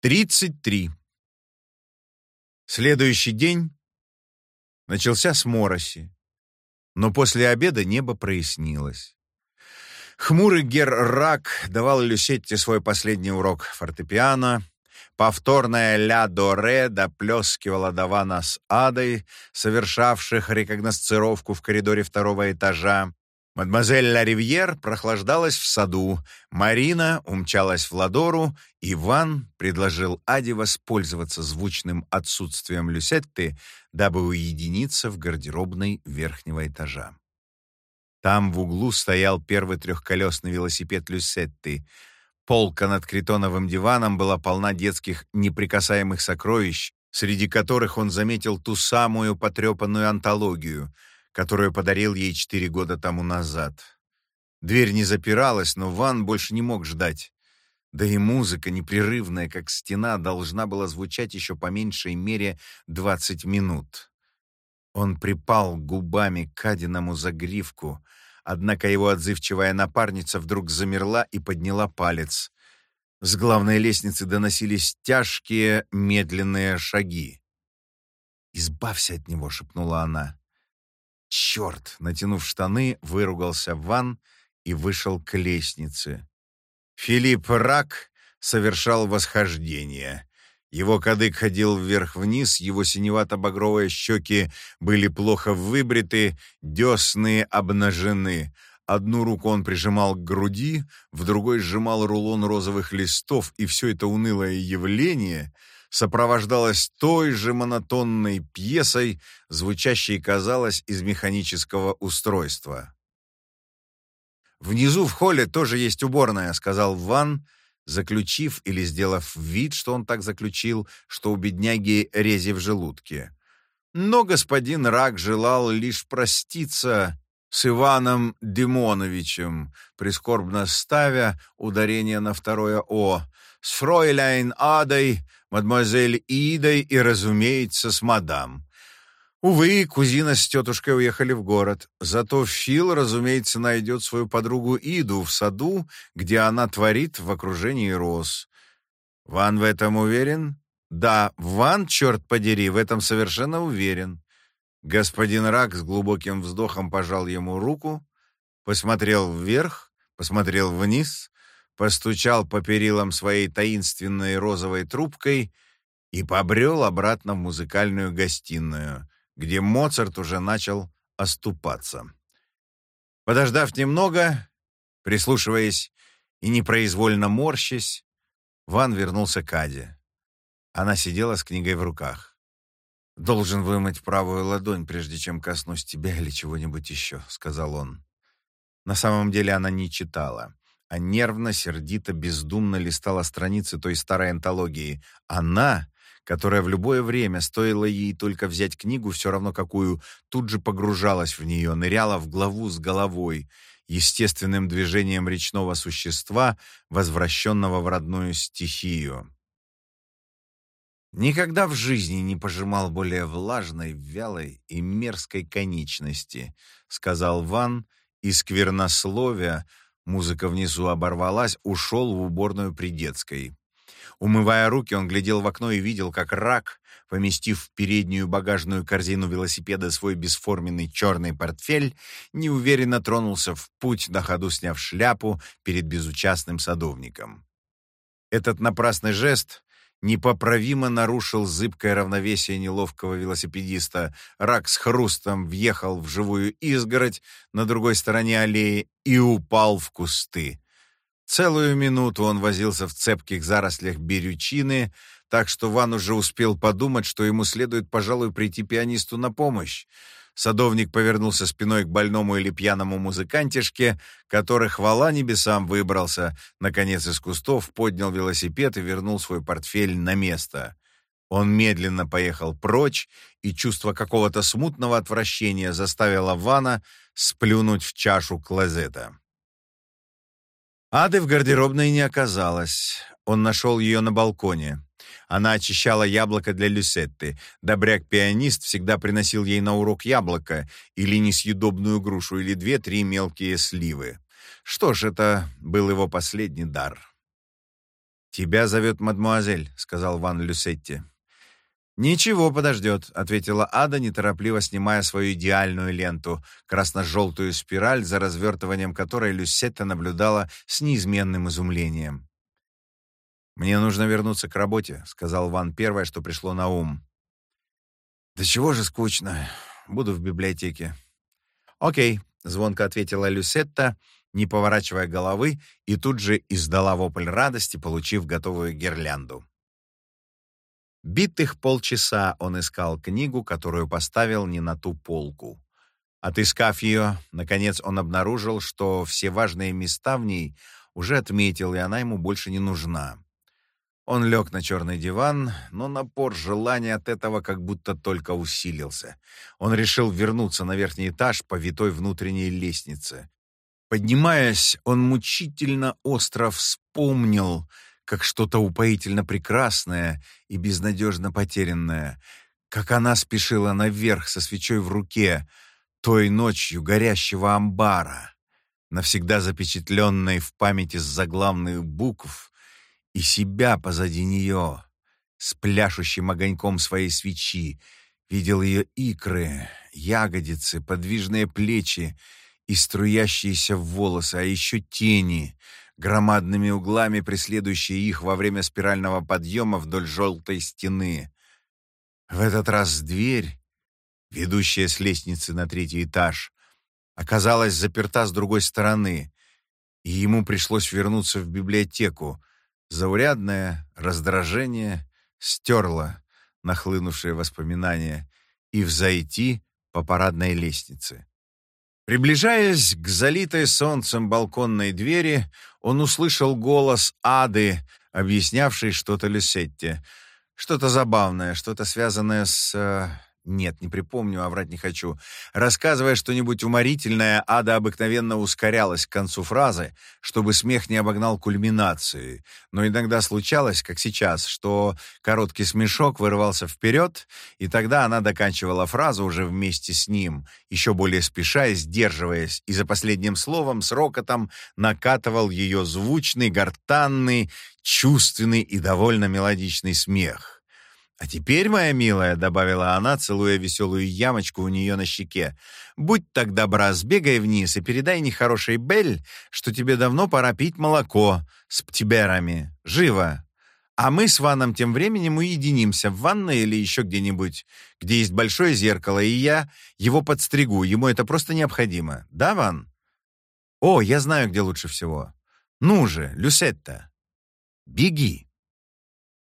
Тридцать три. Следующий день начался с мороси, но после обеда небо прояснилось. Хмурый гер Рак давал Люсетте свой последний урок фортепиано. Повторная ля-до-ре доплескивала Давана с Адой, совершавших рекогносцировку в коридоре второго этажа. Мадемуазель Ла Ривьер прохлаждалась в саду, Марина умчалась в Ладору, Иван предложил Аде воспользоваться звучным отсутствием Люсетты, дабы уединиться в гардеробной верхнего этажа. Там в углу стоял первый трехколесный велосипед Люсетты. Полка над критоновым диваном была полна детских неприкасаемых сокровищ, среди которых он заметил ту самую потрепанную антологию — которую подарил ей четыре года тому назад. Дверь не запиралась, но Ван больше не мог ждать. Да и музыка, непрерывная, как стена, должна была звучать еще по меньшей мере двадцать минут. Он припал губами к Кадиному загривку, однако его отзывчивая напарница вдруг замерла и подняла палец. С главной лестницы доносились тяжкие, медленные шаги. «Избавься от него», — шепнула она. «Черт!» — натянув штаны, выругался Ван и вышел к лестнице. Филипп Рак совершал восхождение. Его кадык ходил вверх-вниз, его синевато-багровые щеки были плохо выбриты, десны обнажены. Одну руку он прижимал к груди, в другой сжимал рулон розовых листов, и все это унылое явление — сопровождалась той же монотонной пьесой, звучащей, казалось, из механического устройства. «Внизу в холле тоже есть уборная», — сказал Ван, заключив или сделав вид, что он так заключил, что у бедняги рези в желудке. Но господин Рак желал лишь проститься с Иваном Димоновичем, прискорбно ставя ударение на второе «о», с фройляйн Адой, мадемуазель Идой и, разумеется, с мадам. Увы, кузина с тетушкой уехали в город. Зато Фил, разумеется, найдет свою подругу Иду в саду, где она творит в окружении роз. Ван в этом уверен? Да, Ван, черт подери, в этом совершенно уверен. Господин Рак с глубоким вздохом пожал ему руку, посмотрел вверх, посмотрел вниз, постучал по перилам своей таинственной розовой трубкой и побрел обратно в музыкальную гостиную, где Моцарт уже начал оступаться. Подождав немного, прислушиваясь и непроизвольно морщась, Ван вернулся к Аде. Она сидела с книгой в руках. «Должен вымыть правую ладонь, прежде чем коснусь тебя или чего-нибудь еще», — сказал он. На самом деле она не читала а нервно, сердито, бездумно листала страницы той старой антологии. Она, которая в любое время, стоило ей только взять книгу, все равно какую, тут же погружалась в нее, ныряла в главу с головой, естественным движением речного существа, возвращенного в родную стихию. Никогда в жизни не пожимал более влажной, вялой и мерзкой конечности, сказал Ван, и сквернословия, Музыка внизу оборвалась, ушел в уборную при детской. Умывая руки, он глядел в окно и видел, как рак, поместив в переднюю багажную корзину велосипеда свой бесформенный черный портфель, неуверенно тронулся в путь, на ходу сняв шляпу перед безучастным садовником. Этот напрасный жест непоправимо нарушил зыбкое равновесие неловкого велосипедиста. Рак с хрустом въехал в живую изгородь на другой стороне аллеи и упал в кусты. Целую минуту он возился в цепких зарослях берючины, так что Ван уже успел подумать, что ему следует, пожалуй, прийти пианисту на помощь. Садовник повернулся спиной к больному или пьяному музыкантишке, который, хвала небесам, выбрался, наконец, из кустов, поднял велосипед и вернул свой портфель на место. Он медленно поехал прочь, и чувство какого-то смутного отвращения заставило Вана сплюнуть в чашу клозета. Ады в гардеробной не оказалось. Он нашел ее на балконе. Она очищала яблоко для Люсетты. Добряк-пианист всегда приносил ей на урок яблоко или несъедобную грушу, или две-три мелкие сливы. Что ж, это был его последний дар. «Тебя зовет мадмуазель», — сказал Ван Люсетти. «Ничего, подождет», — ответила Ада, неторопливо снимая свою идеальную ленту, красно-желтую спираль, за развертыванием которой Люсетта наблюдала с неизменным изумлением. «Мне нужно вернуться к работе», — сказал Ван первое, что пришло на ум. «Да чего же скучно. Буду в библиотеке». «Окей», — звонко ответила Люсетта, не поворачивая головы, и тут же издала вопль радости, получив готовую гирлянду. Битых полчаса он искал книгу, которую поставил не на ту полку. Отыскав ее, наконец он обнаружил, что все важные места в ней уже отметил, и она ему больше не нужна. Он лег на черный диван, но напор желания от этого как будто только усилился. Он решил вернуться на верхний этаж по витой внутренней лестнице. Поднимаясь, он мучительно остро вспомнил, как что-то упоительно прекрасное и безнадежно потерянное, как она спешила наверх со свечой в руке, той ночью горящего амбара, навсегда запечатленной в памяти с заглавных букв, и себя позади нее, с пляшущим огоньком своей свечи, видел ее икры, ягодицы, подвижные плечи и струящиеся волосы, а еще тени — громадными углами преследующие их во время спирального подъема вдоль желтой стены. В этот раз дверь, ведущая с лестницы на третий этаж, оказалась заперта с другой стороны, и ему пришлось вернуться в библиотеку. Заурядное раздражение стерло нахлынувшие воспоминания и взойти по парадной лестнице. Приближаясь к залитой солнцем балконной двери, он услышал голос Ады, объяснявший что-то Люсетте. Что-то забавное, что-то связанное с... Нет, не припомню, а врать не хочу. Рассказывая что-нибудь уморительное, Ада обыкновенно ускорялась к концу фразы, чтобы смех не обогнал кульминации. Но иногда случалось, как сейчас, что короткий смешок вырывался вперед, и тогда она доканчивала фразу уже вместе с ним, еще более спеша и сдерживаясь, и за последним словом с рокотом накатывал ее звучный, гортанный, чувственный и довольно мелодичный смех. «А теперь, моя милая», — добавила она, целуя веселую ямочку у нее на щеке, «будь так добра, сбегай вниз и передай нехорошей Бель, что тебе давно пора пить молоко с птиберами. Живо! А мы с Ваном тем временем уединимся в ванной или еще где-нибудь, где есть большое зеркало, и я его подстригу, ему это просто необходимо. Да, Ван? О, я знаю, где лучше всего. Ну же, Люсетта, беги!»